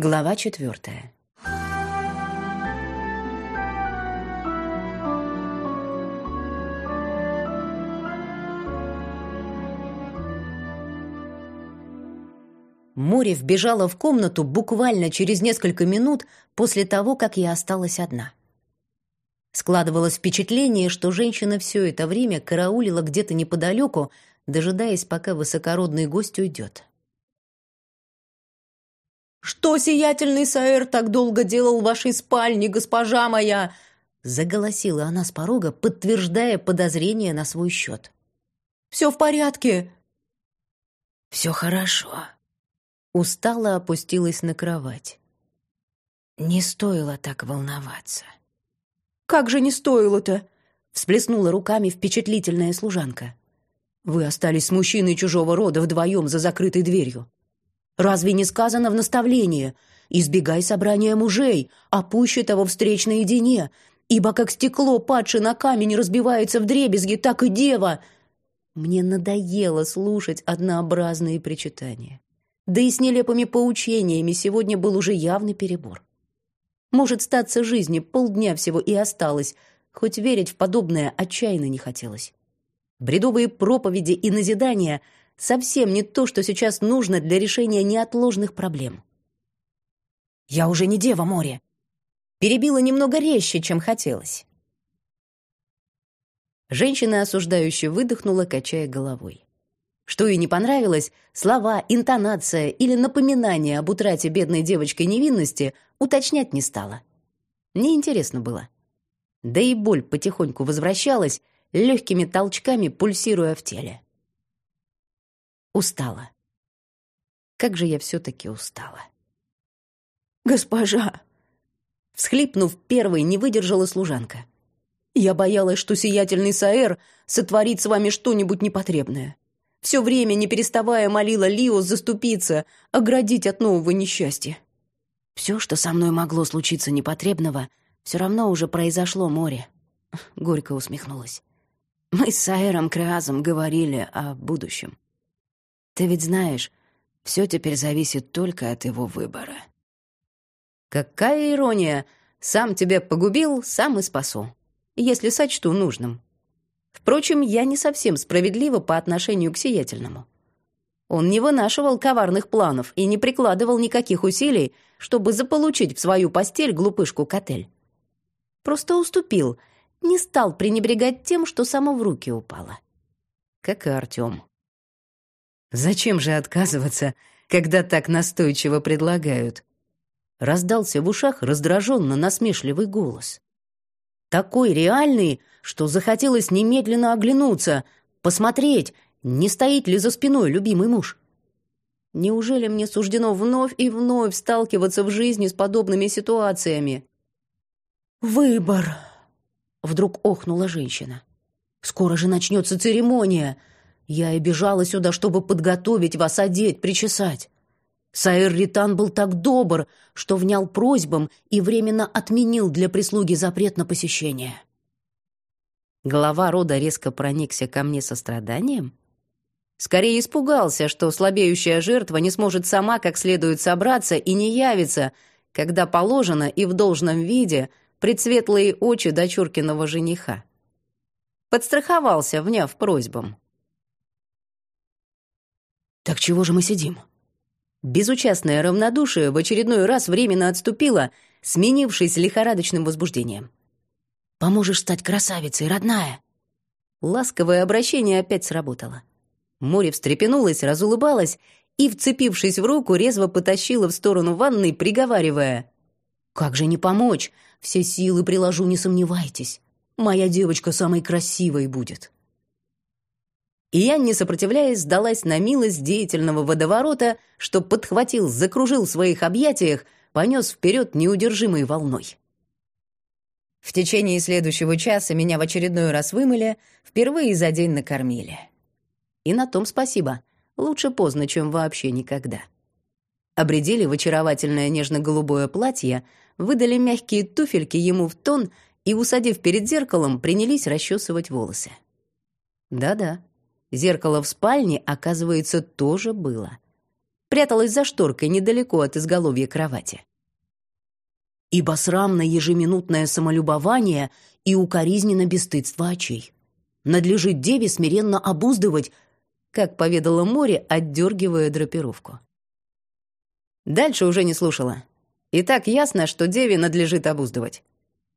Глава четвертая. Море вбежала в комнату буквально через несколько минут после того, как я осталась одна. Складывалось впечатление, что женщина все это время караулила где-то неподалеку, дожидаясь, пока высокородный гость уйдет. «Что сиятельный Саэр так долго делал в вашей спальне, госпожа моя?» Заголосила она с порога, подтверждая подозрение на свой счет. «Все в порядке?» «Все хорошо». Устало опустилась на кровать. Не стоило так волноваться. «Как же не стоило-то?» всплеснула руками впечатлительная служанка. «Вы остались с мужчиной чужого рода вдвоем за закрытой дверью. Разве не сказано в наставлении «Избегай собрания мужей, пуще того встреч наедине, ибо как стекло, падшее на камень, разбивается в дребезги, так и дева». Мне надоело слушать однообразные причитания. Да и с нелепыми поучениями сегодня был уже явный перебор. Может, статься жизни полдня всего и осталось, хоть верить в подобное отчаянно не хотелось. Бредовые проповеди и назидания — совсем не то, что сейчас нужно для решения неотложных проблем. «Я уже не дева море!» Перебила немного резче, чем хотелось. Женщина осуждающе выдохнула, качая головой. Что ей не понравилось, слова, интонация или напоминание об утрате бедной девочкой невинности уточнять не стала. Неинтересно было. Да и боль потихоньку возвращалась, легкими толчками пульсируя в теле. Устала. Как же я все-таки устала. «Госпожа!» Всхлипнув, первой не выдержала служанка. «Я боялась, что сиятельный Саэр сотворит с вами что-нибудь непотребное. Все время, не переставая, молила Лио заступиться, оградить от нового несчастья. Все, что со мной могло случиться непотребного, все равно уже произошло море». Горько усмехнулась. «Мы с Саэром Креазом говорили о будущем. Ты ведь знаешь, все теперь зависит только от его выбора. Какая ирония! Сам тебя погубил, сам и спасу. Если сочту нужным. Впрочем, я не совсем справедлива по отношению к сиятельному. Он не вынашивал коварных планов и не прикладывал никаких усилий, чтобы заполучить в свою постель глупышку-котель. Просто уступил, не стал пренебрегать тем, что само в руки упало. Как и Артем. Зачем же отказываться, когда так настойчиво предлагают? Раздался в ушах раздраженно насмешливый голос. Такой реальный, что захотелось немедленно оглянуться, посмотреть, не стоит ли за спиной любимый муж. Неужели мне суждено вновь и вновь сталкиваться в жизни с подобными ситуациями? «Выбор!» — вдруг охнула женщина. «Скоро же начнется церемония. Я и бежала сюда, чтобы подготовить вас, одеть, причесать. Саэр Ритан был так добр, что внял просьбам и временно отменил для прислуги запрет на посещение. Глава рода резко проникся ко мне состраданием? Скорее испугался, что слабеющая жертва не сможет сама как следует собраться и не явится, когда положено и в должном виде предсветлые очи дочуркиного жениха. Подстраховался, вняв просьбам. Так чего же мы сидим? Безучастное равнодушие в очередной раз временно отступило, сменившись лихорадочным возбуждением. «Поможешь стать красавицей, родная!» Ласковое обращение опять сработало. Море встрепенулось, разулыбалось и, вцепившись в руку, резво потащила в сторону ванной, приговаривая. «Как же не помочь? Все силы приложу, не сомневайтесь. Моя девочка самой красивой будет». И я, не сопротивляясь, сдалась на милость деятельного водоворота, что подхватил, закружил в своих объятиях, понес вперед неудержимой волной. В течение следующего часа меня в очередной раз вымыли, впервые за день накормили. И на том спасибо. Лучше поздно, чем вообще никогда. Обредили в очаровательное нежно-голубое платье, выдали мягкие туфельки ему в тон и, усадив перед зеркалом, принялись расчесывать волосы. Да-да, Зеркало в спальне, оказывается, тоже было. пряталась за шторкой недалеко от изголовья кровати. Ибо срамно ежеминутное самолюбование и укоризненно бесстыдство очей. Надлежит деве смиренно обуздывать, как поведала море, отдергивая драпировку. Дальше уже не слушала. И так ясно, что деве надлежит обуздывать.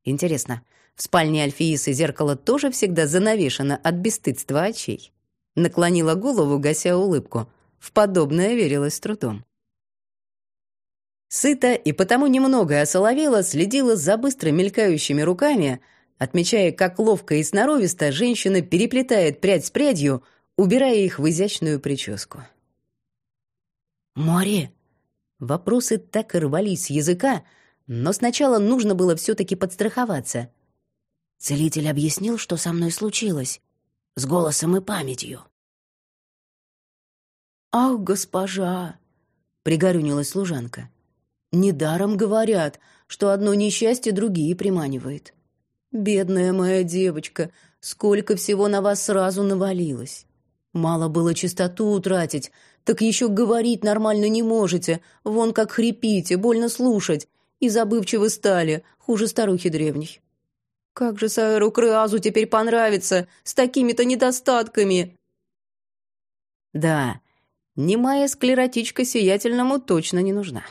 Интересно, в спальне Альфиисы зеркало тоже всегда занавешено от бесстыдства очей? Наклонила голову, гася улыбку. В подобное верилась с трудом. Сыта и потому немного осоловела, следила за быстро мелькающими руками, отмечая, как ловко и сноровисто женщина переплетает прядь с прядью, убирая их в изящную прическу. «Море!» Вопросы так и рвались с языка, но сначала нужно было все-таки подстраховаться. Целитель объяснил, что со мной случилось. С голосом и памятью. «Ах, госпожа!» — пригорюнилась служанка. «Недаром говорят, что одно несчастье другие приманивает. Бедная моя девочка, сколько всего на вас сразу навалилось. Мало было чистоту утратить, так еще говорить нормально не можете. Вон как хрипите, больно слушать. И забывчивы стали, хуже старухи древней. Как же Саэру Крыазу теперь понравится с такими-то недостатками? Да, немая склеротичка сиятельному точно не нужна.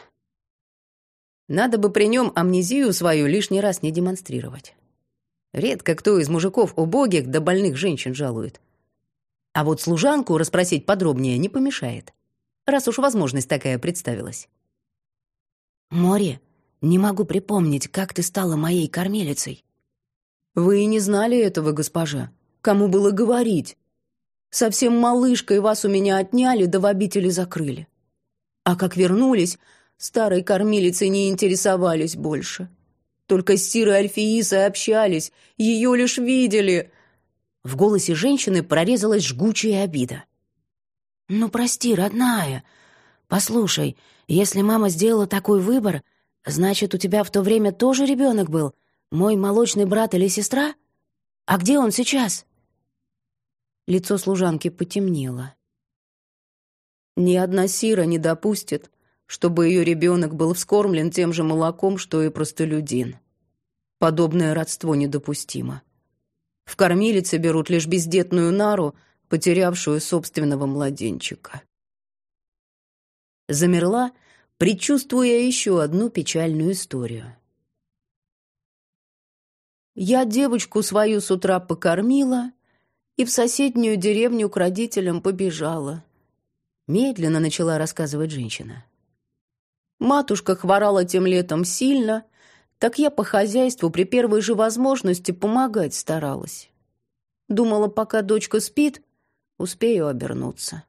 Надо бы при нем амнезию свою лишний раз не демонстрировать. Редко кто из мужиков убогих да больных женщин жалует. А вот служанку расспросить подробнее не помешает, раз уж возможность такая представилась. «Море, не могу припомнить, как ты стала моей кормилицей». «Вы и не знали этого, госпожа. Кому было говорить? Совсем малышкой вас у меня отняли, да в обители закрыли. А как вернулись, старой кормилицей не интересовались больше. Только с Сирой Альфиисой общались, ее лишь видели». В голосе женщины прорезалась жгучая обида. «Ну, прости, родная. Послушай, если мама сделала такой выбор, значит, у тебя в то время тоже ребенок был, мой молочный брат или сестра? А где он сейчас?» Лицо служанки потемнело. Ни одна сира не допустит, чтобы ее ребенок был вскормлен тем же молоком, что и простолюдин. Подобное родство недопустимо. В кормилице берут лишь бездетную нару, потерявшую собственного младенчика. Замерла, предчувствуя еще одну печальную историю. Я девочку свою с утра покормила и в соседнюю деревню к родителям побежала. Медленно начала рассказывать женщина. Матушка хворала тем летом сильно, так я по хозяйству при первой же возможности помогать старалась. Думала, пока дочка спит, успею обернуться.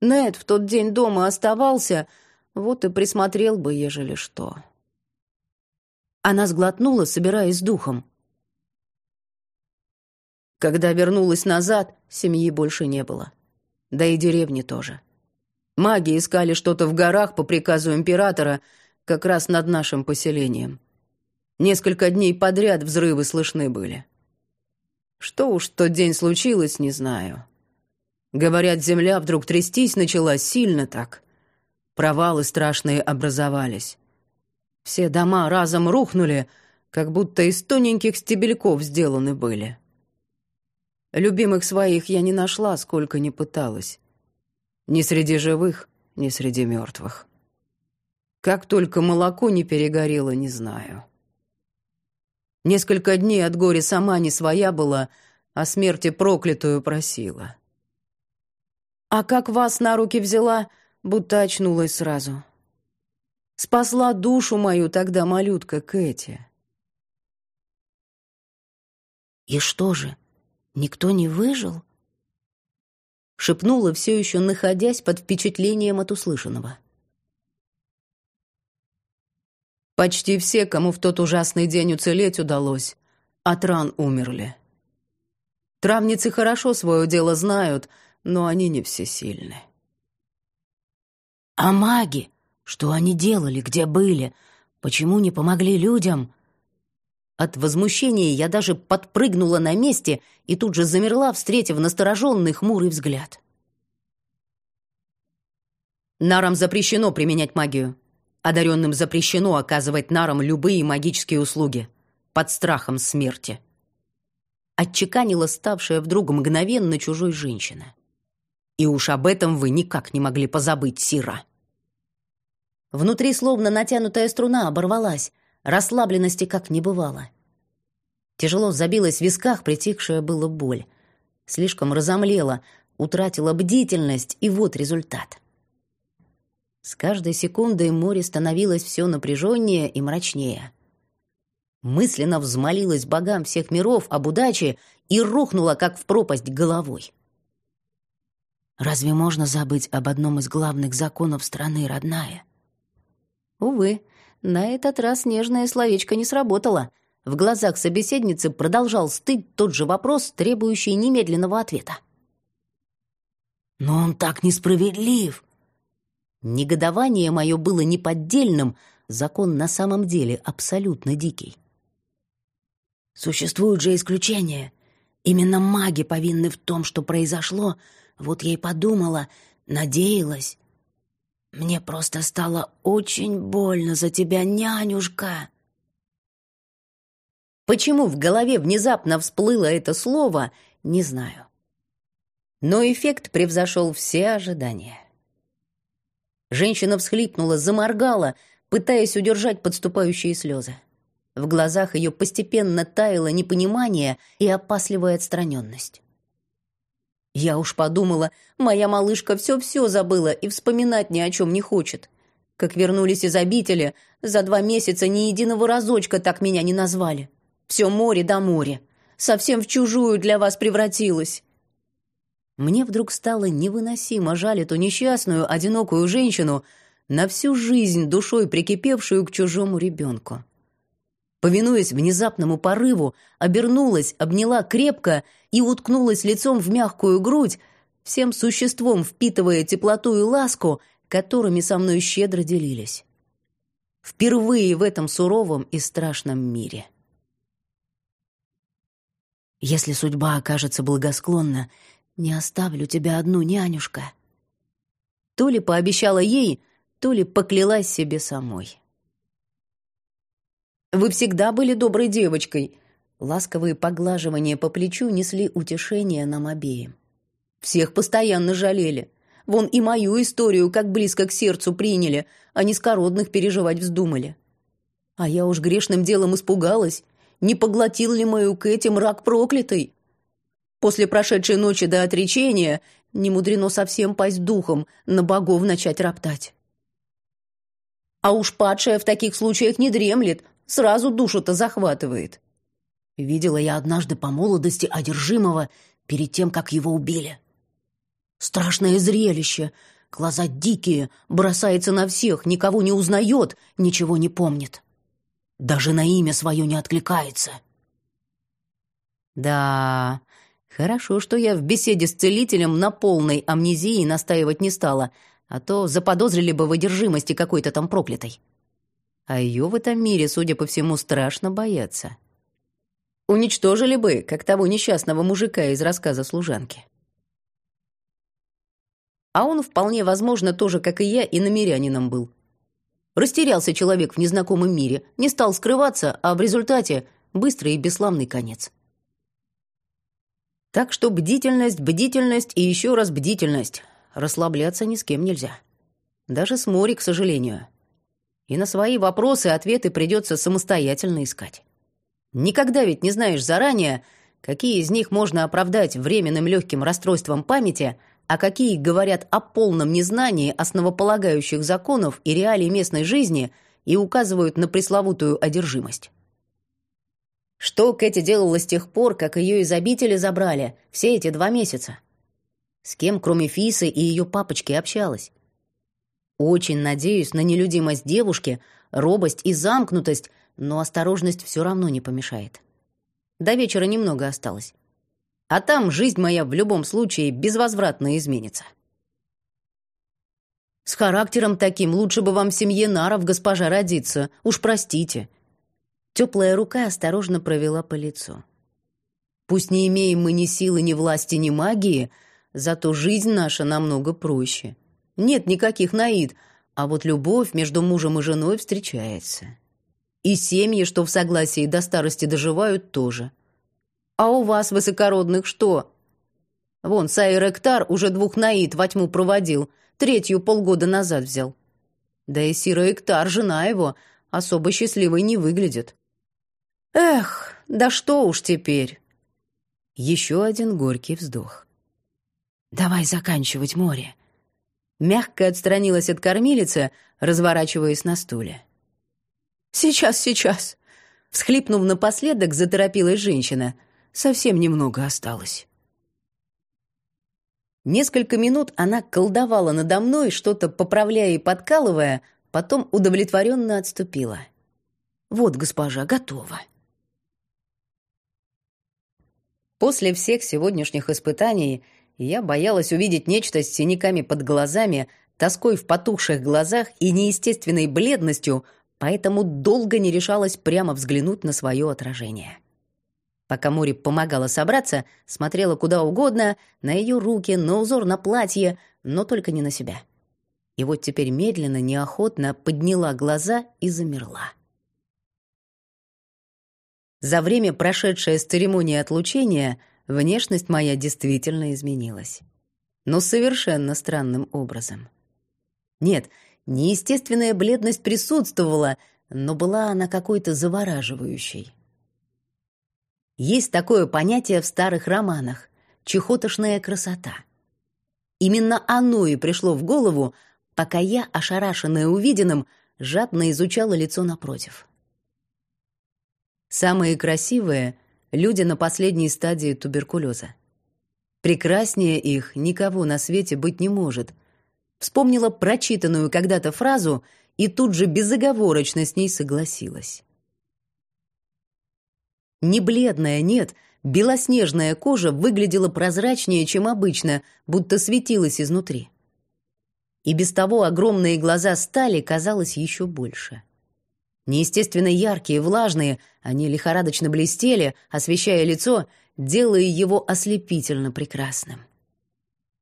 Нед в тот день дома оставался, вот и присмотрел бы, ежели что. Она сглотнула, собираясь духом. Когда вернулась назад, семьи больше не было. Да и деревни тоже. Маги искали что-то в горах по приказу императора — как раз над нашим поселением. Несколько дней подряд взрывы слышны были. Что уж тот день случилось, не знаю. Говорят, земля вдруг трястись начала сильно так. Провалы страшные образовались. Все дома разом рухнули, как будто из тоненьких стебельков сделаны были. Любимых своих я не нашла, сколько ни пыталась. Ни среди живых, ни среди мертвых. Как только молоко не перегорело, не знаю. Несколько дней от горя сама не своя была, а смерти проклятую просила. А как вас на руки взяла, будто очнулась сразу. Спасла душу мою тогда малютка Кэти. «И что же, никто не выжил?» Шепнула, все еще находясь под впечатлением от услышанного. Почти все, кому в тот ужасный день уцелеть удалось, от ран умерли. Травницы хорошо свое дело знают, но они не всесильны. А маги? Что они делали? Где были? Почему не помогли людям? От возмущения я даже подпрыгнула на месте и тут же замерла, встретив настороженный хмурый взгляд. Нарам запрещено применять магию. Одаренным запрещено оказывать нарам любые магические услуги под страхом смерти. Отчеканила ставшая вдруг мгновенно чужой женщина. И уж об этом вы никак не могли позабыть, Сира. Внутри словно натянутая струна оборвалась, расслабленности как не бывало. Тяжело забилась в висках, притихшая была боль. Слишком разомлела, утратила бдительность, и вот результат. С каждой секундой море становилось все напряженнее и мрачнее. Мысленно взмолилась богам всех миров об удаче и рухнула, как в пропасть, головой. Разве можно забыть об одном из главных законов страны, родная? Увы, на этот раз нежное словечко не сработало. В глазах собеседницы продолжал стыть тот же вопрос, требующий немедленного ответа. «Но он так несправедлив!» Негодование мое было неподдельным, закон на самом деле абсолютно дикий. Существуют же исключения. Именно маги повинны в том, что произошло. Вот я и подумала, надеялась. Мне просто стало очень больно за тебя, нянюшка. Почему в голове внезапно всплыло это слово, не знаю. Но эффект превзошел все ожидания. Женщина всхлипнула, заморгала, пытаясь удержать подступающие слезы. В глазах ее постепенно таяло непонимание и опасливая отстраненность. Я уж подумала, моя малышка все-все забыла и вспоминать ни о чем не хочет. Как вернулись из обители, за два месяца ни единого разочка так меня не назвали. Все море да море. Совсем в чужую для вас превратилась. Мне вдруг стало невыносимо жаль эту несчастную, одинокую женщину, на всю жизнь душой прикипевшую к чужому ребенку. Повинуясь внезапному порыву, обернулась, обняла крепко и уткнулась лицом в мягкую грудь, всем существом впитывая теплоту и ласку, которыми со мной щедро делились. Впервые в этом суровом и страшном мире. Если судьба окажется благосклонна, не оставлю тебя одну, нянюшка. То ли пообещала ей, то ли поклялась себе самой. Вы всегда были доброй девочкой. Ласковые поглаживания по плечу несли утешение нам обеим. Всех постоянно жалели. Вон и мою историю как близко к сердцу приняли, а низкородных переживать вздумали. А я уж грешным делом испугалась. Не поглотил ли мою Кэти мрак проклятый? После прошедшей ночи до отречения не мудрено совсем пасть духом, на богов начать роптать. А уж падшая в таких случаях не дремлет, сразу душу-то захватывает. Видела я однажды по молодости одержимого перед тем, как его убили. Страшное зрелище, глаза дикие, бросается на всех, никого не узнает, ничего не помнит. Даже на имя свое не откликается. Да, хорошо, что я в беседе с целителем на полной амнезии настаивать не стала, а то заподозрили бы в одержимости какой-то там проклятой а ее в этом мире, судя по всему, страшно боятся. Уничтожили бы, как того несчастного мужика из рассказа служанки. А он, вполне возможно, тоже, как и я, и намерянином был. Растерялся человек в незнакомом мире, не стал скрываться, а в результате быстрый и бесславный конец. Так что бдительность, бдительность и еще раз бдительность. Расслабляться ни с кем нельзя. Даже с Мори, к сожалению и на свои вопросы ответы придется самостоятельно искать. Никогда ведь не знаешь заранее, какие из них можно оправдать временным легким расстройством памяти, а какие говорят о полном незнании основополагающих законов и реалий местной жизни и указывают на пресловутую одержимость. Что Кэти делала с тех пор, как ее из обители забрали, все эти два месяца? С кем, кроме Фисы и ее папочки, общалась? Очень надеюсь на нелюдимость девушки, робость и замкнутость, но осторожность все равно не помешает. До вечера немного осталось. А там жизнь моя в любом случае безвозвратно изменится. С характером таким лучше бы вам в семье Наров, госпожа, родиться. Уж простите. Теплая рука осторожно провела по лицу. Пусть не имеем мы ни силы, ни власти, ни магии, зато жизнь наша намного проще. нет никаких наид, а вот любовь между мужем и женой встречается. И семьи, что в согласии до старости доживают, тоже. А у вас, высокородных, что? Вон, Сайр Эктар уже двух наид во тьму проводил, третью полгода назад взял. Да и Сира Эктар, жена его, особо счастливой не выглядит. Эх, да что уж теперь. Еще один горький вздох. «Давай заканчивать море». Мягко отстранилась от кормилицы, разворачиваясь на стуле. «Сейчас, сейчас!» Всхлипнув напоследок, заторопилась женщина. Совсем немного осталось. Несколько минут она колдовала надо мной, что-то поправляя и подкалывая, потом удовлетворенно отступила. «Вот, госпожа, готова». После всех сегодняшних испытаний я боялась увидеть нечто с синяками под глазами, тоской в потухших глазах и неестественной бледностью, поэтому долго не решалась прямо взглянуть на свое отражение. Пока Мори помогала собраться, смотрела куда угодно, на ее руки, на узор на платье, но только не на себя. И вот теперь медленно, неохотно подняла глаза и замерла. За время, прошедшее с церемонии отлучения, внешность моя действительно изменилась. Но совершенно странным образом. Нет, неестественная бледность присутствовала, но была она какой-то завораживающей. Есть такое понятие в старых романах — чехотошная красота. Именно оно и пришло в голову, пока я, ошарашенная увиденным, жадно изучала лицо напротив. Самые красивые — люди на последней стадии туберкулеза. Прекраснее их никого на свете быть не может. Вспомнила прочитанную когда-то фразу и тут же безоговорочно с ней согласилась. Не бледная, нет, белоснежная кожа выглядела прозрачнее, чем обычно, будто светилась изнутри. И без того огромные глаза стали, казалось, еще больше. Неестественно яркие, влажные, они лихорадочно блестели, освещая лицо, делая его ослепительно прекрасным.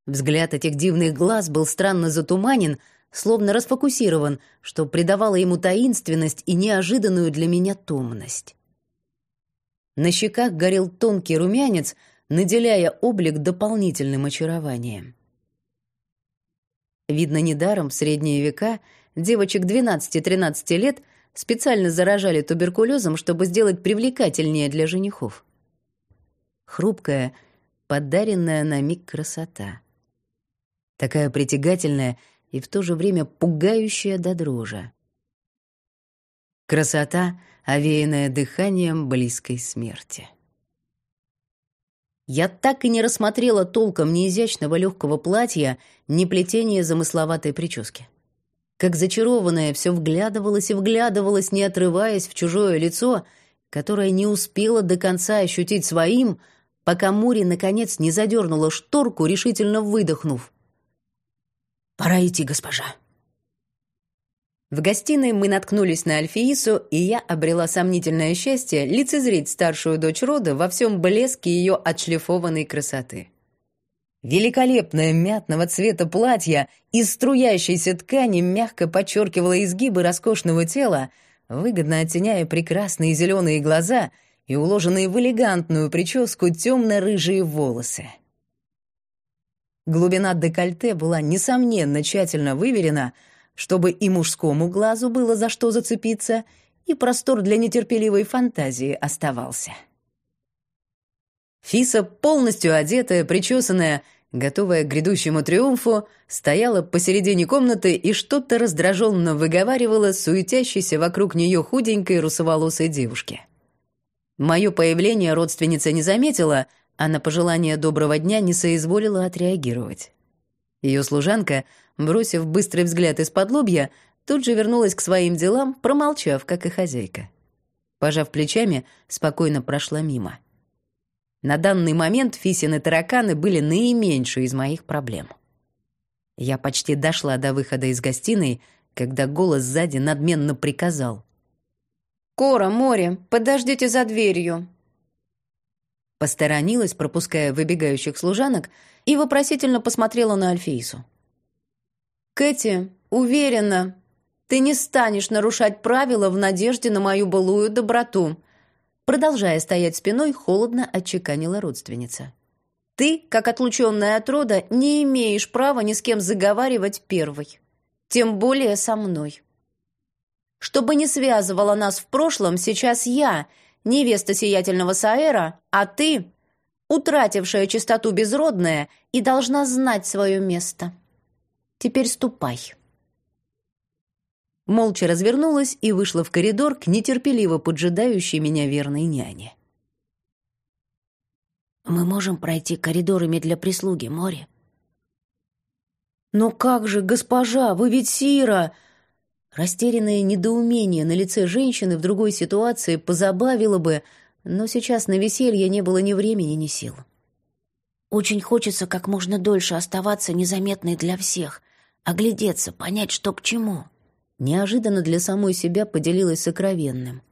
Взгляд этих дивных глаз был странно затуманен, словно расфокусирован, что придавало ему таинственность и неожиданную для меня томность. На щеках горел тонкий румянец, наделяя облик дополнительным очарованием. Видно, недаром в средние века девочек 12-13 лет — специально заражали туберкулезом, чтобы сделать привлекательнее для женихов. Хрупкая, подаренная на миг красота. Такая притягательная и в то же время пугающая до дрожи. Красота, овеянная дыханием близкой смерти. Я так и не рассмотрела толком ни изящного легкого платья, ни плетения замысловатой прически. Как зачарованная, все вглядывалась и вглядывалась, не отрываясь в чужое лицо, которое не успело до конца ощутить своим, пока Мури наконец не задернула шторку, решительно выдохнув. «Пора идти, госпожа». В гостиной мы наткнулись на Альфиису, и я обрела сомнительное счастье лицезреть старшую дочь рода во всем блеске ее отшлифованной красоты. Великолепное мятного цвета платье из струящейся ткани мягко подчеркивало изгибы роскошного тела, выгодно оттеняя прекрасные зеленые глаза и уложенные в элегантную прическу темно-рыжие волосы. Глубина декольте была, несомненно, тщательно выверена, чтобы и мужскому глазу было за что зацепиться, и простор для нетерпеливой фантазии оставался. Фиса, полностью одетая, причесанная, готовая к грядущему триумфу, стояла посередине комнаты и что-то раздраженно выговаривала суетящейся вокруг нее худенькой русоволосой девушке. Мое появление родственница не заметила, а на пожелание доброго дня не соизволила отреагировать. Ее служанка, бросив быстрый взгляд из-под лобья, тут же вернулась к своим делам, промолчав, как и хозяйка. Пожав плечами, спокойно прошла мимо. На данный момент Фисины тараканы были наименьшей из моих проблем. Я почти дошла до выхода из гостиной, когда голос сзади надменно приказал. «Кора, море, подождите за дверью!» Посторонилась, пропуская выбегающих служанок, и вопросительно посмотрела на Альфейсу. Кэти, уверена, ты не станешь нарушать правила в надежде на мою былую доброту. Продолжая стоять спиной, холодно отчеканила родственница. Ты, как отлученная от рода, не имеешь права ни с кем заговаривать первой. Тем более со мной. Чтобы не связывало нас в прошлом, сейчас я, невеста сиятельного Саэра, а ты, утратившая чистоту безродная, и должна знать свое место. Теперь ступай». Молча развернулась и вышла в коридор к нетерпеливо поджидающей меня верной няне. «Мы можем пройти коридорами для прислуги, море?» «Но как же, госпожа, вы ведь Сира!» Растерянное недоумение на лице женщины в другой ситуации позабавило бы, но сейчас на веселье не было ни времени, ни сил. «Очень хочется как можно дольше оставаться незаметной для всех, оглядеться, понять, что к чему». Неожиданно для самой себя поделилась сокровенным.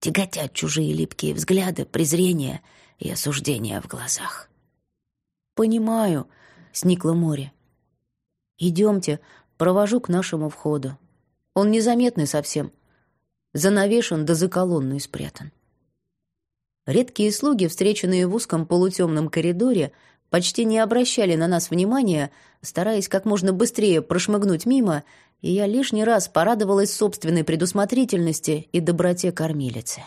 Тяготят чужие липкие взгляды, презрение и осуждение в глазах. «Понимаю», — сникло море. «Идемте, провожу к нашему входу. Он незаметный совсем. Занавешен да за колонной спрятан». Редкие слуги, встреченные в узком полутемном коридоре, почти не обращали на нас внимания, стараясь как можно быстрее прошмыгнуть мимо, и я лишний раз порадовалась собственной предусмотрительности и доброте кормилицы.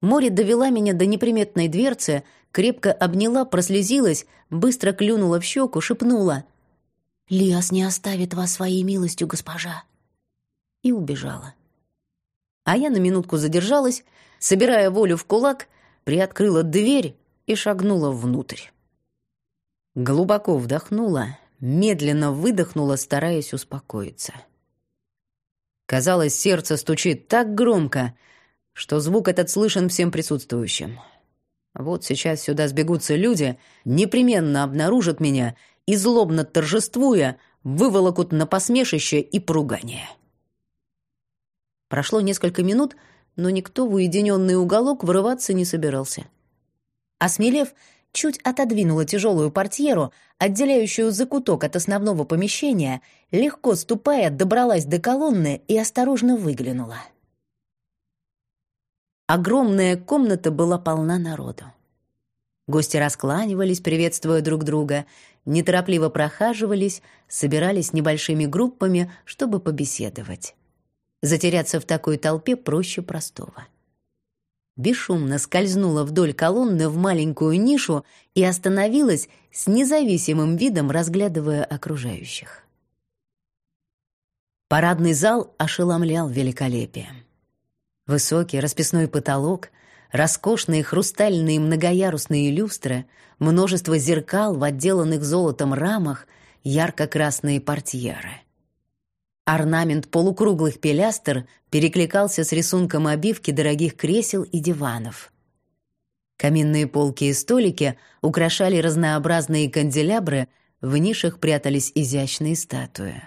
Море довела меня до неприметной дверцы, крепко обняла, прослезилась, быстро клюнула в щеку, шепнула «Лиас не оставит вас своей милостью, госпожа!» и убежала. А я на минутку задержалась, собирая волю в кулак, приоткрыла дверь и шагнула внутрь. Глубоко вдохнула, медленно выдохнула, стараясь успокоиться. Казалось, сердце стучит так громко, что звук этот слышен всем присутствующим. Вот сейчас сюда сбегутся люди, непременно обнаружат меня и, злобно торжествуя, выволокут на посмешище и поругание. Прошло несколько минут, но никто в уединенный уголок вырываться не собирался. Осмелев, чуть отодвинула тяжелую портьеру, отделяющую закуток от основного помещения, легко ступая, добралась до колонны и осторожно выглянула. Огромная комната была полна народу. Гости раскланивались, приветствуя друг друга, неторопливо прохаживались, собирались небольшими группами, чтобы побеседовать. Затеряться в такой толпе проще простого. Бесшумно скользнула вдоль колонны в маленькую нишу и остановилась с независимым видом, разглядывая окружающих. Парадный зал ошеломлял великолепием. Высокий расписной потолок, роскошные хрустальные многоярусные люстры, множество зеркал в отделанных золотом рамах, ярко-красные портьеры — Орнамент полукруглых пилястр перекликался с рисунком обивки дорогих кресел и диванов. Каминные полки и столики украшали разнообразные канделябры, в нишах прятались изящные статуи.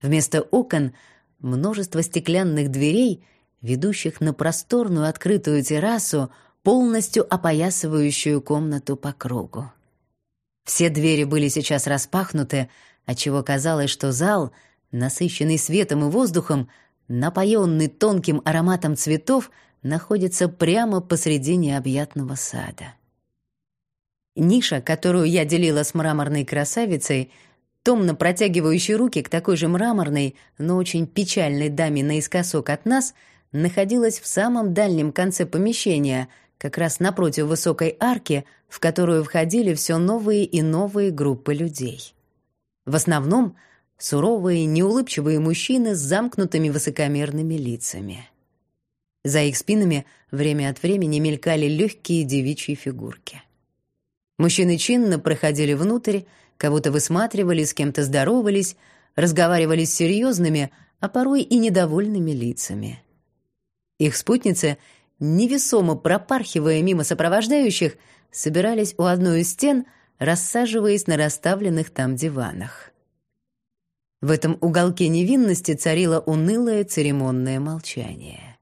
Вместо окон множество стеклянных дверей, ведущих на просторную открытую террасу, полностью опоясывающую комнату по кругу. Все двери были сейчас распахнуты, отчего казалось, что зал — насыщенный светом и воздухом, напоенный тонким ароматом цветов, находится прямо посреди необъятного сада. Ниша, которую я делила с мраморной красавицей, томно протягивающей руки к такой же мраморной, но очень печальной даме наискосок от нас, находилась в самом дальнем конце помещения, как раз напротив высокой арки, в которую входили все новые и новые группы людей. В основном — суровые, неулыбчивые мужчины с замкнутыми высокомерными лицами. За их спинами время от времени мелькали легкие девичьи фигурки. Мужчины чинно проходили внутрь, кого-то высматривали, с кем-то здоровались, разговаривали с серьезными, а порой и недовольными лицами. Их спутницы, невесомо пропархивая мимо сопровождающих, собирались у одной из стен, рассаживаясь на расставленных там диванах. В этом уголке невинности царило унылое церемонное молчание.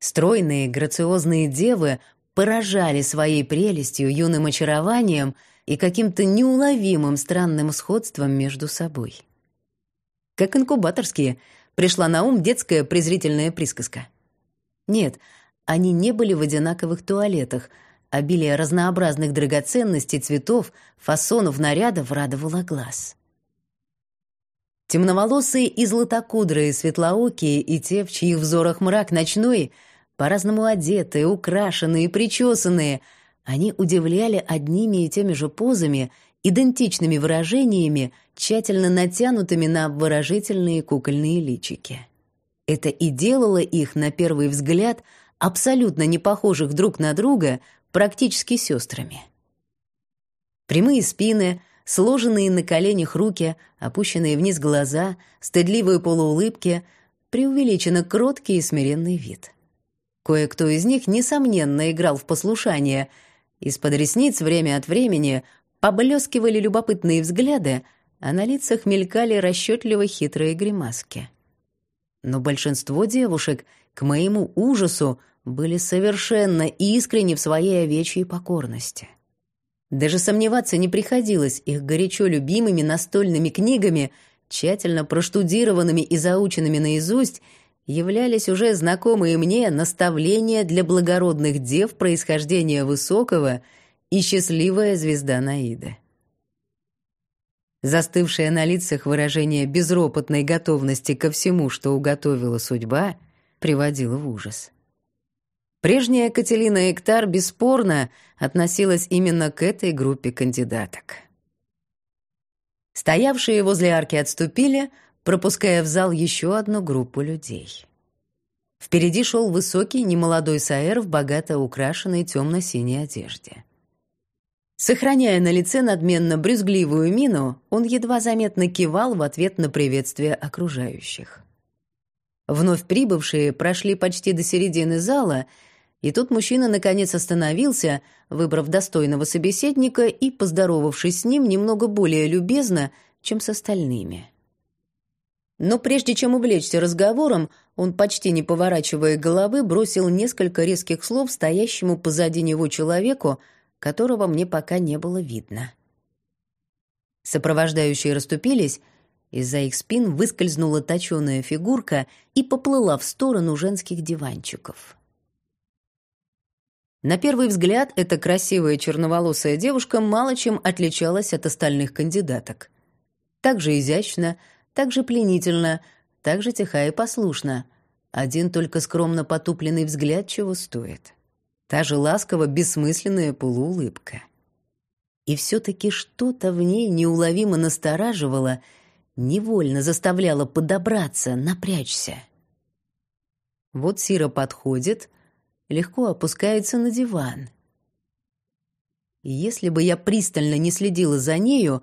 Стройные, грациозные девы поражали своей прелестью, юным очарованием, и каким-то неуловимым странным сходством между собой. Как инкубаторские, пришла на ум детская презрительная присказка. Нет, они не были в одинаковых туалетах. Обилие разнообразных драгоценностей, цветов, фасонов, нарядов радовало глаз. Темноволосые и златокудрые, светлоокие и те, в чьих взорах мрак ночной, по-разному одетые, украшенные причесанные, они удивляли одними и теми же позами, идентичными выражениями, тщательно натянутыми на обворожительные кукольные личики. Это и делало их, на первый взгляд, абсолютно не похожих друг на друга, практически сестрами. Прямые спины, сложенные на коленях руки, опущенные вниз глаза, стыдливые полуулыбки, преувеличенно кроткий и смиренный вид. Кое-кто из них, несомненно, играл в послушание. Из-под ресниц время от времени поблескивали любопытные взгляды, а на лицах мелькали расчетливо хитрые гримаски. Но большинство девушек, к моему ужасу, были совершенно искренни в своей овечьей покорности. Даже сомневаться не приходилось, их горячо любимыми настольными книгами, тщательно проштудированными и заученными наизусть, являлись уже знакомые мне наставления для благородных дев происхождения высокого и счастливая звезда Наиды. Застывшее на лицах выражение безропотной готовности ко всему, что уготовила судьба, приводило в ужас. Прежняя Кателина Эктар бесспорно относилась именно к этой группе кандидаток. Стоявшие возле арки отступили, пропуская в зал еще одну группу людей. Впереди шел высокий, немолодой Саэр в богато украшенной темно-синей одежде. Сохраняя на лице надменно брюзгливую мину, он едва заметно кивал в ответ на приветствие окружающих. Вновь прибывшие прошли почти до середины зала, и тут мужчина наконец остановился, выбрав достойного собеседника и поздоровавшись с ним немного более любезно, чем с остальными. Но прежде чем увлечься разговором, он, почти не поворачивая головы, бросил несколько резких слов стоящему позади него человеку, которого мне пока не было видно. Сопровождающие расступились, из-за их спин выскользнула точёная фигурка и поплыла в сторону женских диванчиков. На первый взгляд эта красивая черноволосая девушка мало чем отличалась от остальных кандидаток. Так же изящно, так же пленительно, так же тиха и послушна. Один только скромно потупленный взгляд чего стоит. Та же ласково бессмысленная полуулыбка. И все-таки что-то в ней неуловимо настораживало, невольно заставляло подобраться, напрячься. Вот Сира подходит, легко опускается на диван. Если бы я пристально не следила за нею,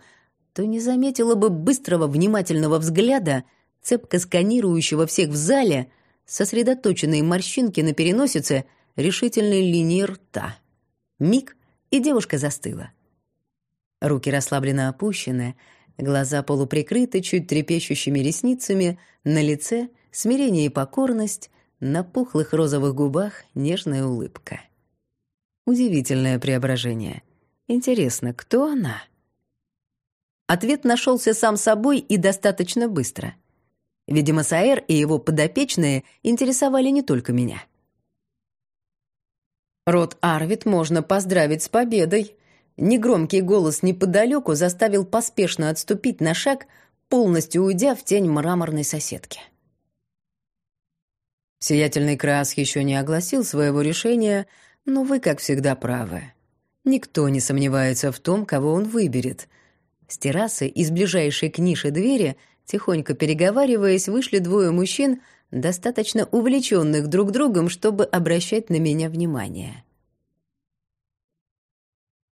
то не заметила бы быстрого внимательного взгляда, цепко сканирующего всех в зале, сосредоточенные морщинки на переносице — решительной линии рта. Миг, и девушка застыла. Руки расслабленно опущены, глаза полуприкрыты чуть трепещущими ресницами, на лице смирение и покорность, на пухлых розовых губах нежная улыбка. Удивительное преображение. Интересно, кто она? Ответ нашелся сам собой и достаточно быстро. Видимо, Саэр и его подопечные интересовали не только меня. Род Арвид можно поздравить с победой. Негромкий голос неподалеку заставил поспешно отступить на шаг, полностью уйдя в тень мраморной соседки. Сиятельный Крас еще не огласил своего решения, но вы, как всегда, правы. Никто не сомневается в том, кого он выберет. С террасы из ближайшей к нише двери, тихонько переговариваясь, вышли двое мужчин — достаточно увлеченных друг другом, чтобы обращать на меня внимание.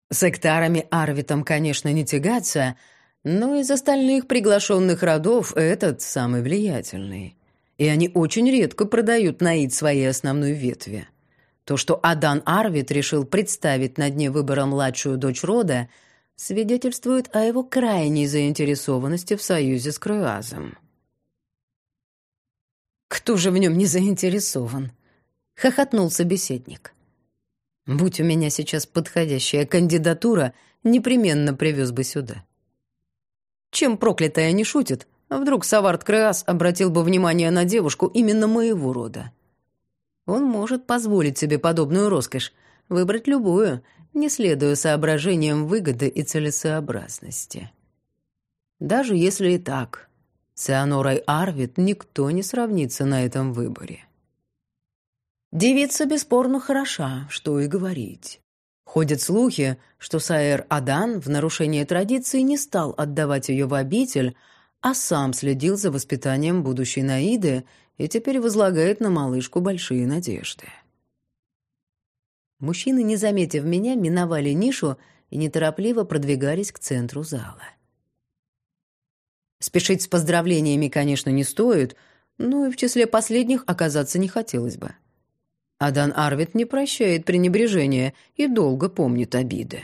С Эктарами Арвитом, конечно, не тягаться, но из остальных приглашенных родов этот самый влиятельный. И они очень редко продают наид своей основной ветви. То, что Адан Арвит решил представить на дне выбора младшую дочь рода, свидетельствует о его крайней заинтересованности в союзе с Круазом. Кто же в нем не заинтересован? Хохотнул собеседник. Будь у меня сейчас подходящая кандидатура, непременно привез бы сюда. Чем проклятая не шутит, вдруг Савард Креас обратил бы внимание на девушку именно моего рода. Он может позволить себе подобную роскошь, выбрать любую, не следуя соображениям выгоды и целесообразности. Даже если и так, с Арвид никто не сравнится на этом выборе. Девица бесспорно хороша, что и говорить. Ходят слухи, что Саэр Адан в нарушение традиции не стал отдавать ее в обитель, а сам следил за воспитанием будущей Наиды и теперь возлагает на малышку большие надежды. Мужчины, не заметив меня, миновали нишу и неторопливо продвигались к центру зала. Спешить с поздравлениями, конечно, не стоит, но и в числе последних оказаться не хотелось бы. Адан Арвид не прощает пренебрежения и долго помнит обиды.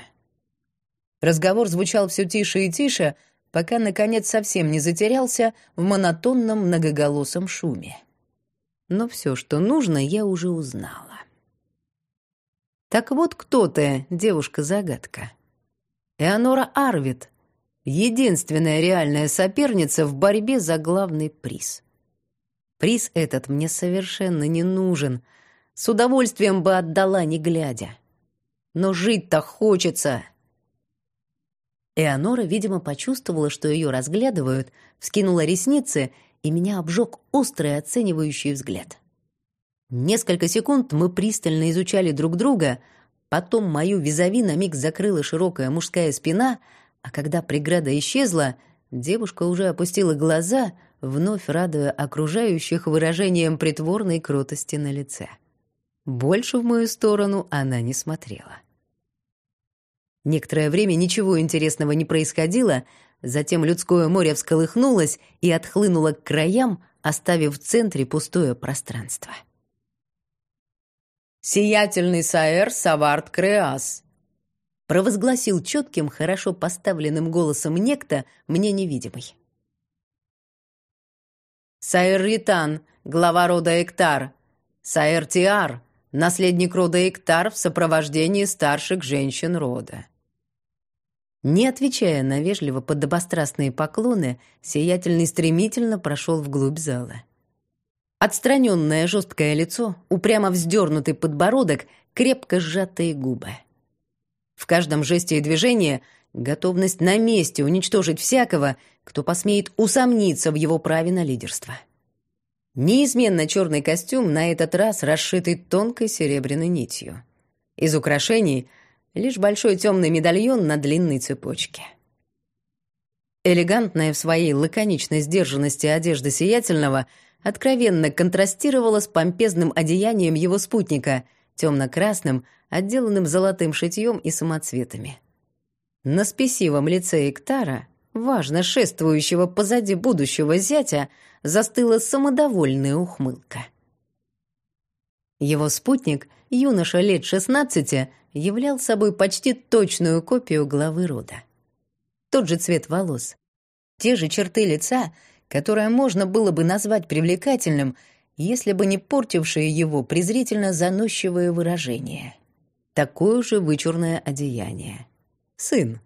Разговор звучал все тише и тише, пока, наконец, совсем не затерялся в монотонном многоголосом шуме. Но все, что нужно, я уже узнала. Так вот кто ты, девушка-загадка. Эонора Арвид, единственная реальная соперница в борьбе за главный приз. Приз этот мне совершенно не нужен — с удовольствием бы отдала, не глядя. Но жить-то хочется. Эонора, видимо, почувствовала, что ее разглядывают, вскинула ресницы, и меня обжег острый оценивающий взгляд. Несколько секунд мы пристально изучали друг друга, потом мою визави на миг закрыла широкая мужская спина, а когда преграда исчезла, девушка уже опустила глаза, вновь радуя окружающих выражением притворной кротости на лице. Больше в мою сторону она не смотрела. Некоторое время ничего интересного не происходило, затем людское море всколыхнулось и отхлынуло к краям, оставив в центре пустое пространство. «Сиятельный Саэр Савард Креас», — провозгласил четким, хорошо поставленным голосом некто, мне невидимый. «Саэр Ритан, глава рода Эктар, Саэр Тиар, наследник рода Эктар в сопровождении старших женщин рода. Не отвечая на вежливо подобострастные поклоны, сиятельный стремительно прошел вглубь зала. Отстраненное жесткое лицо, упрямо вздернутый подбородок, крепко сжатые губы. В каждом жесте и движении готовность на месте уничтожить всякого, кто посмеет усомниться в его праве на лидерство. Неизменно черный костюм на этот раз расшитый тонкой серебряной нитью. Из украшений лишь большой темный медальон на длинной цепочке. Элегантная в своей лаконичной сдержанности одежда сиятельного откровенно контрастировала с помпезным одеянием его спутника, темно-красным, отделанным золотым шитьем и самоцветами. На спесивом лице Эктара, важно шествующего позади будущего зятя, застыла самодовольная ухмылка. Его спутник, юноша лет шестнадцати, являл собой почти точную копию главы рода. Тот же цвет волос, те же черты лица, которое можно было бы назвать привлекательным, если бы не портившие его презрительно заносчивое выражение. Такое же вычурное одеяние. Сын.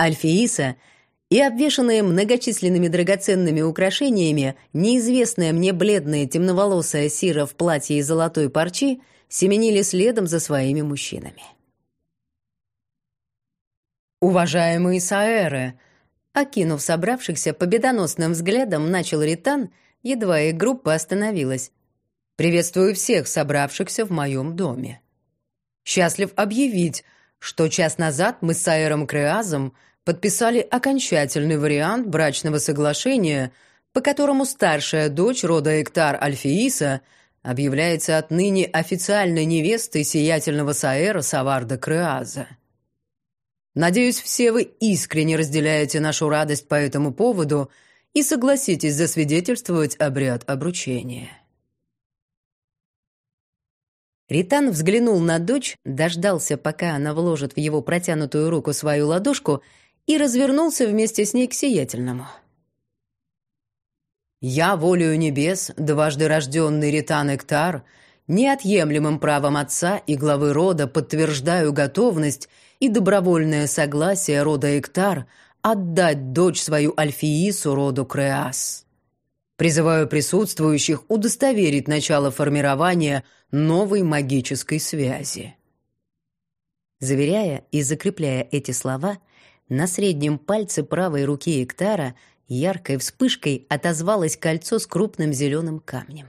Альфииса — и обвешанная многочисленными драгоценными украшениями, неизвестная мне бледная темноволосая Сира в платье из золотой парчи семенили следом за своими мужчинами. «Уважаемые Саэры!» Окинув собравшихся победоносным взглядом, начал Ритан, едва их группа остановилась. «Приветствую всех собравшихся в моем доме. Счастлив объявить, что час назад мы с Саэром Креазом подписали окончательный вариант брачного соглашения, по которому старшая дочь рода Эктар Альфииса объявляется отныне официальной невестой сиятельного Саэра Саварда Креаза. Надеюсь, все вы искренне разделяете нашу радость по этому поводу и согласитесь засвидетельствовать обряд обручения. Ритан взглянул на дочь, дождался, пока она вложит в его протянутую руку свою ладошку и развернулся вместе с ней к сиятельному. «Я, волею небес, дважды рожденный Ритан Эктар, неотъемлемым правом отца и главы рода подтверждаю готовность и добровольное согласие рода Эктар отдать дочь свою Альфиису роду Креас. Призываю присутствующих удостоверить начало формирования новой магической связи. Заверяя и закрепляя эти слова, на среднем пальце правой руки Эктара яркой вспышкой отозвалось кольцо с крупным зеленым камнем.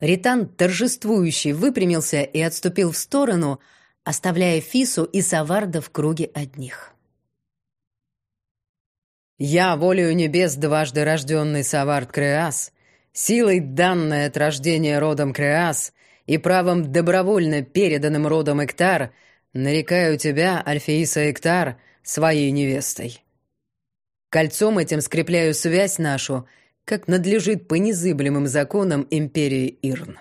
Ритан торжествующий выпрямился и отступил в сторону, оставляя Фису и Саварда в круге одних. «Я, волею небес, дважды рожденный Савард Креас, силой данной от рождения родом Креас и правом добровольно переданным родом Эктар, нарекаю тебя, Альфеиса Эктар, своей невестой. Кольцом этим скрепляю связь нашу — как надлежит по незыблемым законам империи Ирн.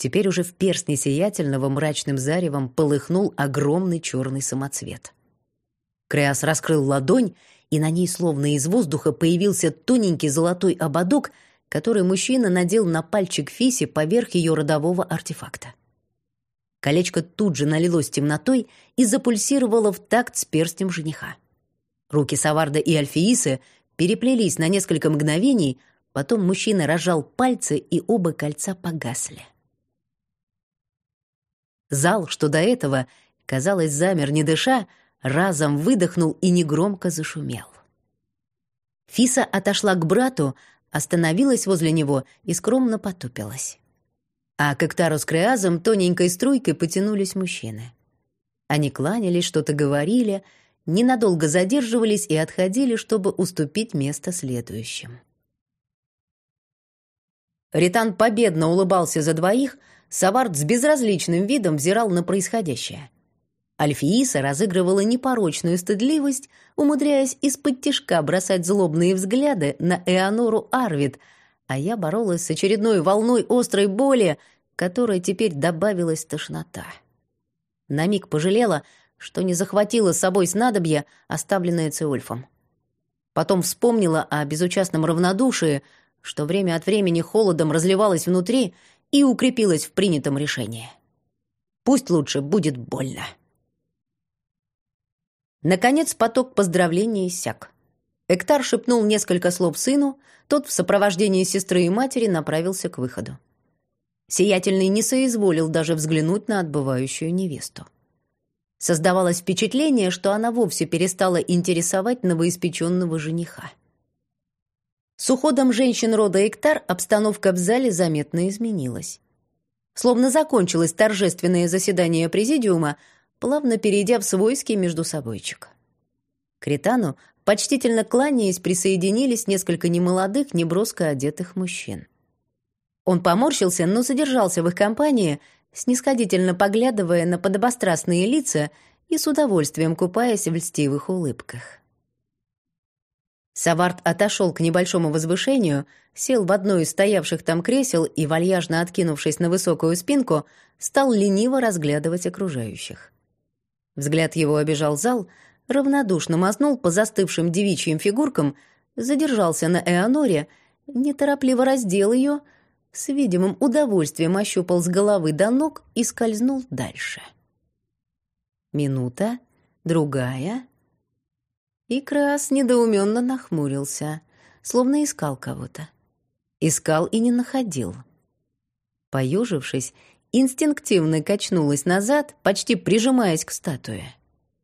Теперь уже в перстне сиятельного мрачным заревом полыхнул огромный черный самоцвет. Креас раскрыл ладонь, и на ней словно из воздуха появился тоненький золотой ободок, который мужчина надел на пальчик Фиси поверх ее родового артефакта. Колечко тут же налилось темнотой и запульсировало в такт с перстнем жениха. Руки Саварда и Альфиисы переплелись на несколько мгновений, потом мужчина разжал пальцы, и оба кольца погасли. Зал, что до этого, казалось, замер не дыша, разом выдохнул и негромко зашумел. Фиса отошла к брату, остановилась возле него и скромно потупилась. А к Эктару с Креазом тоненькой струйкой потянулись мужчины. Они кланялись, что-то говорили — ненадолго задерживались и отходили, чтобы уступить место следующим. Ритан победно улыбался за двоих, Савард с безразличным видом взирал на происходящее. Альфииса разыгрывала непорочную стыдливость, умудряясь из-под тишка бросать злобные взгляды на Эонору Арвид, а я боролась с очередной волной острой боли, которой теперь добавилась тошнота. На миг пожалела, что не захватила с собой снадобье, оставленное Цеульфом. Потом вспомнила о безучастном равнодушии, что время от времени холодом разливалось внутри и укрепилась в принятом решении. Пусть лучше будет больно. Наконец поток поздравлений иссяк. Эктар шепнул несколько слов сыну, тот в сопровождении сестры и матери направился к выходу. Сиятельный не соизволил даже взглянуть на отбывающую невесту. Создавалось впечатление, что она вовсе перестала интересовать новоиспеченного жениха. С уходом женщин рода Эктар обстановка в зале заметно изменилась. Словно закончилось торжественное заседание президиума, плавно перейдя в свойский между собойчик. К почтительно кланяясь, присоединились несколько немолодых, неброско одетых мужчин. Он поморщился, но задержался в их компании — снисходительно поглядывая на подобострастные лица и с удовольствием купаясь в льстивых улыбках. Саварт отошел к небольшому возвышению, сел в одно из стоявших там кресел и, вальяжно откинувшись на высокую спинку, стал лениво разглядывать окружающих. Взгляд его обежал зал, равнодушно мазнул по застывшим девичьим фигуркам, задержался на Эоноре, неторопливо раздел ее — с видимым удовольствием ощупал с головы до ног и скользнул дальше. Минута, другая. И Крас недоуменно нахмурился, словно искал кого-то. Искал и не находил. Поежившись, инстинктивно качнулась назад, почти прижимаясь к статуе.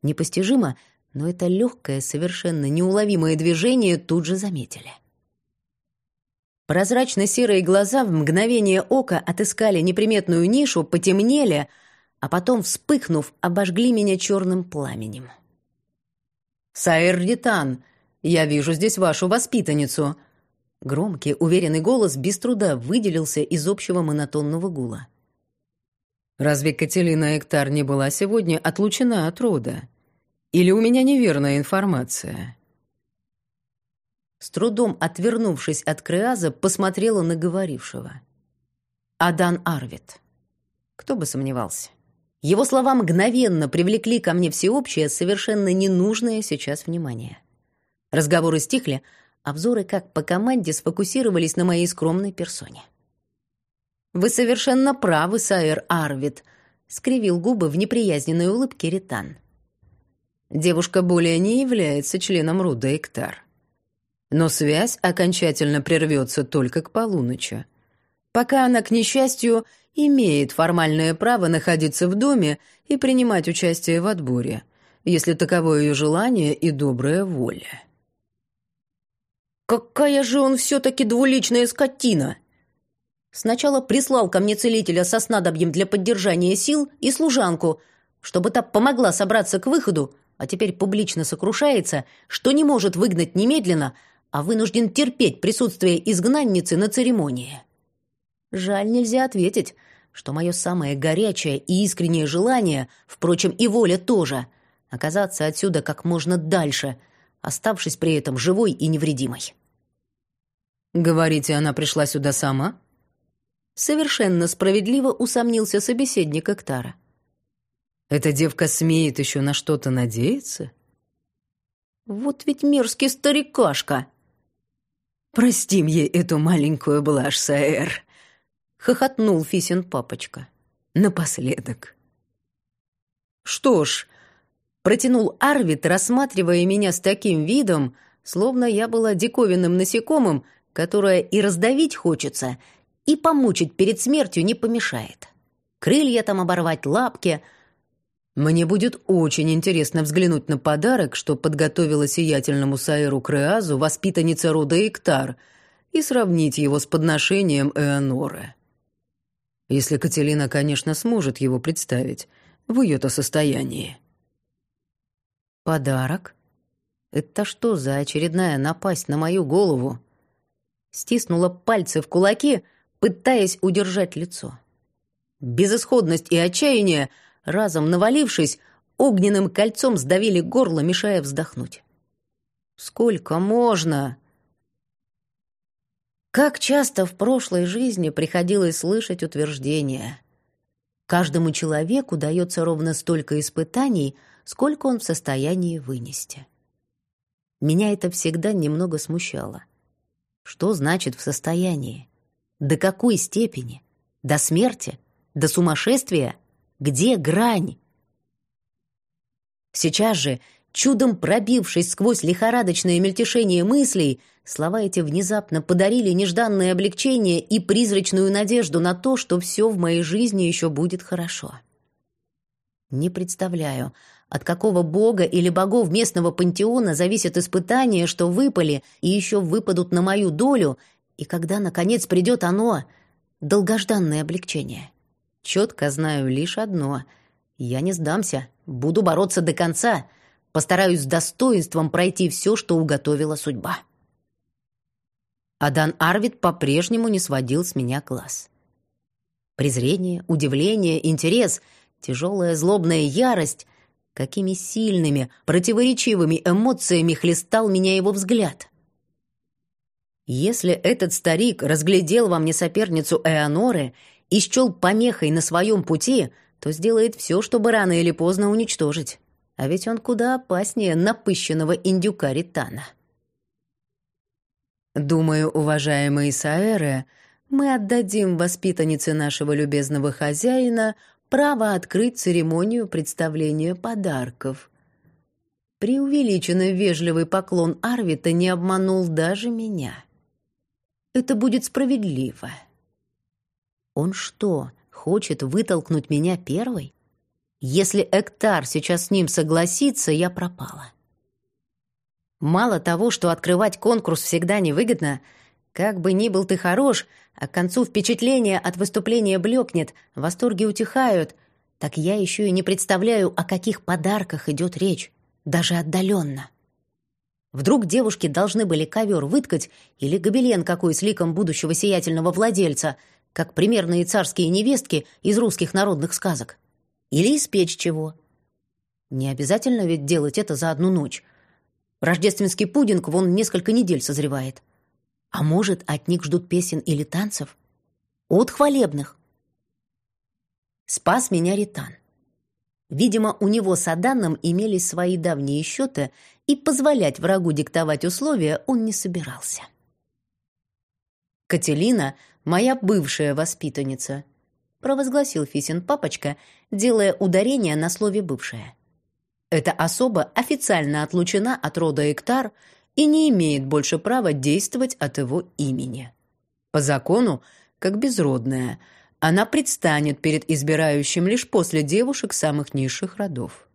Непостижимо, но это легкое, совершенно неуловимое движение тут же заметили. — Прозрачно-серые глаза в мгновение ока отыскали неприметную нишу, потемнели, а потом, вспыхнув, обожгли меня черным пламенем. «Саэр Ритан, я вижу здесь вашу воспитанницу!» Громкий, уверенный голос без труда выделился из общего монотонного гула. «Разве Кателина Эктар не была сегодня отлучена от рода? Или у меня неверная информация?» С трудом отвернувшись от Креаза, посмотрела на говорившего. Адан Арвид. Кто бы сомневался. Его слова мгновенно привлекли ко мне всеобщее, совершенно ненужное сейчас внимание. Разговоры стихли, взоры как по команде сфокусировались на моей скромной персоне. «Вы совершенно правы, Сайер Арвид», — скривил губы в неприязненной улыбке Ритан. Девушка более не является членом рода Эктар. Но связь окончательно прервется только к полуночи. Пока она, к несчастью, имеет формальное право находиться в доме и принимать участие в отборе, если таково ее желание и добрая воля. «Какая же он все-таки двуличная скотина!» Сначала прислал ко мне целителя со снадобьем для поддержания сил и служанку, чтобы та помогла собраться к выходу, а теперь публично сокрушается, что не может выгнать немедленно, а вынужден терпеть присутствие изгнанницы на церемонии. Жаль, нельзя ответить, что мое самое горячее и искреннее желание, впрочем, и воля тоже, оказаться отсюда как можно дальше, оставшись при этом живой и невредимой. «Говорите, она пришла сюда сама?» Совершенно справедливо усомнился собеседник Эктара. «Эта девка смеет еще на что-то надеяться?» «Вот ведь мерзкий старикашка!» «Простим ей эту маленькую блажь, Саэр!» — хохотнул Фисин папочка. «Напоследок». «Что ж», — протянул Арвид, рассматривая меня с таким видом, словно я была диковинным насекомым, которое и раздавить хочется — и помучить перед смертью не помешает. Крылья там оборвать, лапки. Мне будет очень интересно взглянуть на подарок, что подготовила сиятельному Саиру Креазу воспитанница рода Иктар, и сравнить его с подношением Эоноры. Если Кателина, конечно, сможет его представить в ее-то состоянии. «Подарок? Это что за очередная напасть на мою голову?» Стиснула пальцы в кулаки — пытаясь удержать лицо. Безысходность и отчаяние, разом навалившись, огненным кольцом сдавили горло, мешая вздохнуть. «Сколько можно?» Как часто в прошлой жизни приходилось слышать утверждение «Каждому человеку дается ровно столько испытаний, сколько он в состоянии вынести». Меня это всегда немного смущало. Что значит «в состоянии»? До какой степени? До смерти? До сумасшествия? Где грань? Сейчас же, чудом пробившись сквозь лихорадочное мельтешение мыслей, слова эти внезапно подарили нежданное облегчение и призрачную надежду на то, что все в моей жизни еще будет хорошо. Не представляю, от какого бога или богов местного пантеона зависят испытания, что выпали и еще выпадут на мою долю — и когда, наконец, придет оно, долгожданное облегчение. Четко знаю лишь одно. Я не сдамся, буду бороться до конца, постараюсь с достоинством пройти все, что уготовила судьба. Адан Арвид по-прежнему не сводил с меня глаз. Презрение, удивление, интерес, тяжелая злобная ярость — какими сильными, противоречивыми эмоциями хлестал меня его взгляд. Если этот старик разглядел во мне соперницу Эоноры и счел помехой на своем пути, то сделает все, чтобы рано или поздно уничтожить. А ведь он куда опаснее напыщенного индюка Ритана. Думаю, уважаемые Саэры, мы отдадим воспитаннице нашего любезного хозяина право открыть церемонию представления подарков. Преувеличенно вежливый поклон Арвита не обманул даже меня. Это будет справедливо. Он что, хочет вытолкнуть меня первой? Если Эктар сейчас с ним согласится, я пропала. Мало того, что открывать конкурс всегда невыгодно, как бы ни был ты хорош, а к концу впечатление от выступления блекнет, восторги утихают, так я еще и не представляю, о каких подарках идет речь, даже отдаленно. Вдруг девушки должны были ковер выткать или гобелен какой с ликом будущего сиятельного владельца, как примерные царские невестки из русских народных сказок. Или испечь чего. Не обязательно ведь делать это за одну ночь. Рождественский пудинг вон несколько недель созревает. А может, от них ждут песен или танцев? От хвалебных. Спас меня Ритан. Видимо, у него с Аданом имелись свои давние счеты, и позволять врагу диктовать условия он не собирался. «Кателина — моя бывшая воспитанница», — провозгласил Фисин папочка, делая ударение на слове «бывшая». Эта особа официально отлучена от рода Эктар и не имеет больше права действовать от его имени. По закону, как безродная, она предстанет перед избирающим лишь после девушек самых низших родов.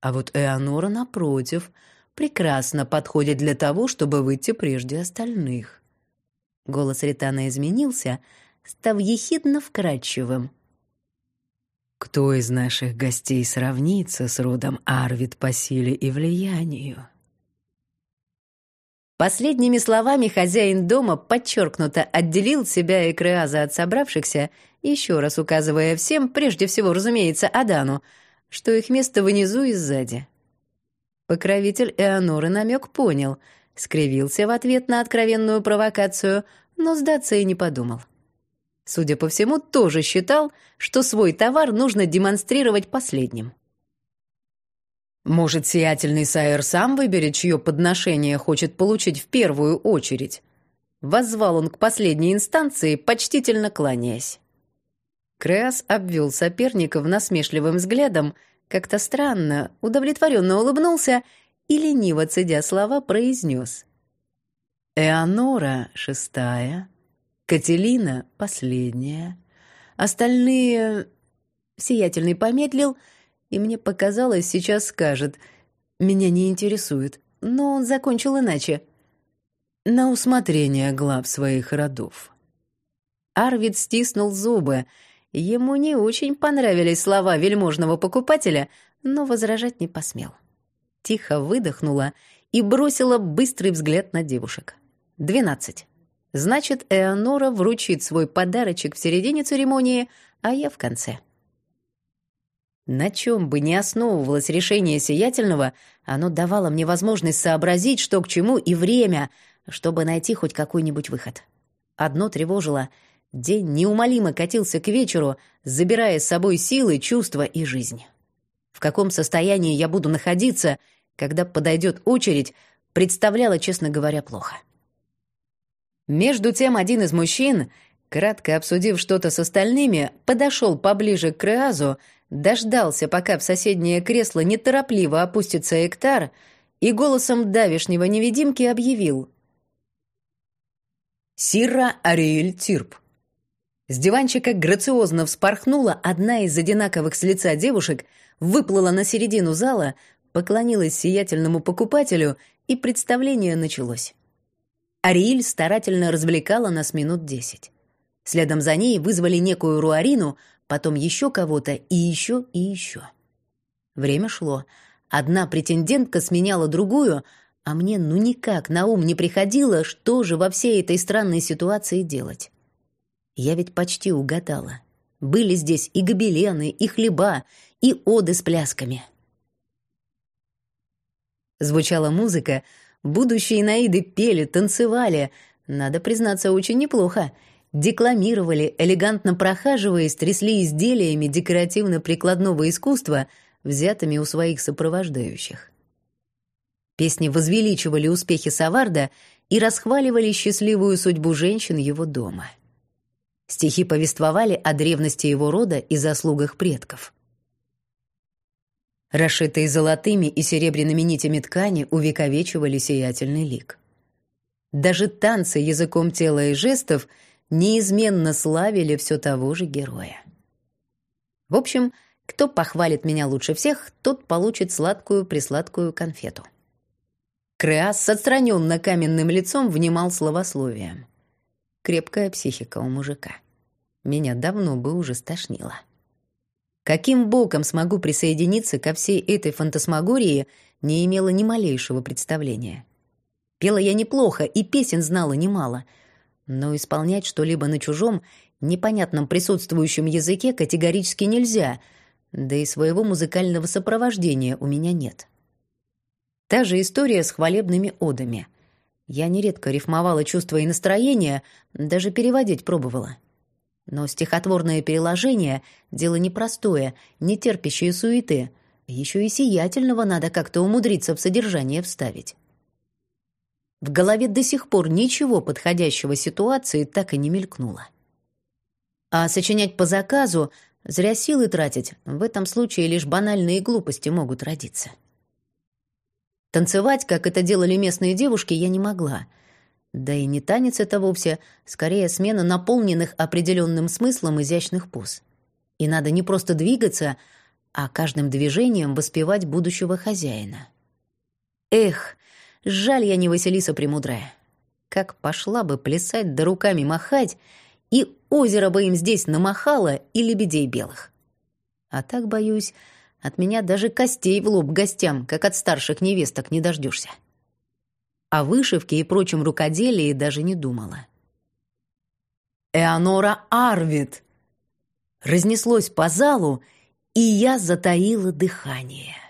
А вот Эонора, напротив, прекрасно подходит для того, чтобы выйти прежде остальных. Голос Ритана изменился, став ехидно вкрадчивым. «Кто из наших гостей сравнится с родом Арвид по силе и влиянию?» Последними словами хозяин дома подчеркнуто отделил себя и Креаза от собравшихся, еще раз указывая всем, прежде всего, разумеется, Адану, что их место внизу и сзади. Покровитель Эоноры намек понял, скривился в ответ на откровенную провокацию, но сдаться и не подумал. Судя по всему, тоже считал, что свой товар нужно демонстрировать последним. Может, сиятельный Сайер сам выберет, чье подношение хочет получить в первую очередь? Воззвал он к последней инстанции, почтительно кланяясь. Креас обвел соперников насмешливым взглядом, как-то странно, удовлетворенно улыбнулся и, лениво цедя слова, произнес. «Эонора — шестая, Кателина — последняя, остальные...» Сиятельный помедлил — и мне показалось, сейчас скажет «Меня не интересует», но он закончил иначе. На усмотрение глав своих родов. Арвид стиснул зубы. Ему не очень понравились слова вельможного покупателя, но возражать не посмел. Тихо выдохнула и бросила быстрый взгляд на девушек. «Двенадцать». Значит, Эонора вручит свой подарочек в середине церемонии, а я в конце. На чем бы ни основывалось решение сиятельного, оно давало мне возможность сообразить, что к чему, и время, чтобы найти хоть какой-нибудь выход. Одно тревожило — день неумолимо катился к вечеру, забирая с собой силы, чувства и жизнь. В каком состоянии я буду находиться, когда подойдет очередь, представляло, честно говоря, плохо. Между тем один из мужчин, кратко обсудив что-то с остальными, подошел поближе к Креазу, дождался, пока в соседнее кресло неторопливо опустится Эктар, и голосом давишнего невидимки объявил. «Сира Ариэль Тирп». С диванчика грациозно вспорхнула одна из одинаковых с лица девушек, выплыла на середину зала, поклонилась сиятельному покупателю, и представление началось. Ариэль старательно развлекала нас минут десять. Следом за ней вызвали некую Руарину — потом еще кого-то и еще и еще. Время шло. Одна претендентка сменяла другую, а мне ну никак на ум не приходило, что же во всей этой странной ситуации делать. Я ведь почти угадала. Были здесь и гобелены, и хлеба, и оды с плясками. Звучала музыка, будущие наиды пели, танцевали, надо признаться, очень неплохо — декламировали, элегантно прохаживаясь, трясли изделиями декоративно-прикладного искусства, взятыми у своих сопровождающих. Песни возвеличивали успехи Саварда и расхваливали счастливую судьбу женщин его дома. Стихи повествовали о древности его рода и заслугах предков. Расшитые золотыми и серебряными нитями ткани увековечивали сиятельный лик. Даже танцы языком тела и жестов — неизменно славили все того же героя. В общем, кто похвалит меня лучше всех, тот получит сладкую-присладкую конфету. Креас с отстраненно каменным лицом внимал словословием. Крепкая психика у мужика. Меня давно бы уже стошнило. Каким боком смогу присоединиться ко всей этой фантасмагории, не имела ни малейшего представления. Пела я неплохо и песен знала немало — но исполнять что-либо на чужом, непонятном присутствующем языке категорически нельзя, да и своего музыкального сопровождения у меня нет. Та же история с хвалебными одами. Я нередко рифмовала чувства и настроения, даже переводить пробовала. Но стихотворное переложение — дело непростое, не терпящее суеты, Еще и сиятельного надо как-то умудриться в содержание вставить. В голове до сих пор ничего подходящего ситуации так и не мелькнуло. А сочинять по заказу, зря силы тратить, в этом случае лишь банальные глупости могут родиться. Танцевать, как это делали местные девушки, я не могла. Да и не танец это вовсе, скорее смена наполненных определенным смыслом изящных поз. И надо не просто двигаться, а каждым движением воспевать будущего хозяина. Эх, жаль я не Василиса Премудрая. Как пошла бы плясать да руками махать, и озеро бы им здесь намахало, и лебедей белых. А так, боюсь, от меня даже костей в лоб гостям, как от старших невесток, не дождешься. О вышивке и прочем рукоделии даже не думала. «Эонора Арвид!» Разнеслось по залу, и я затаила дыхание.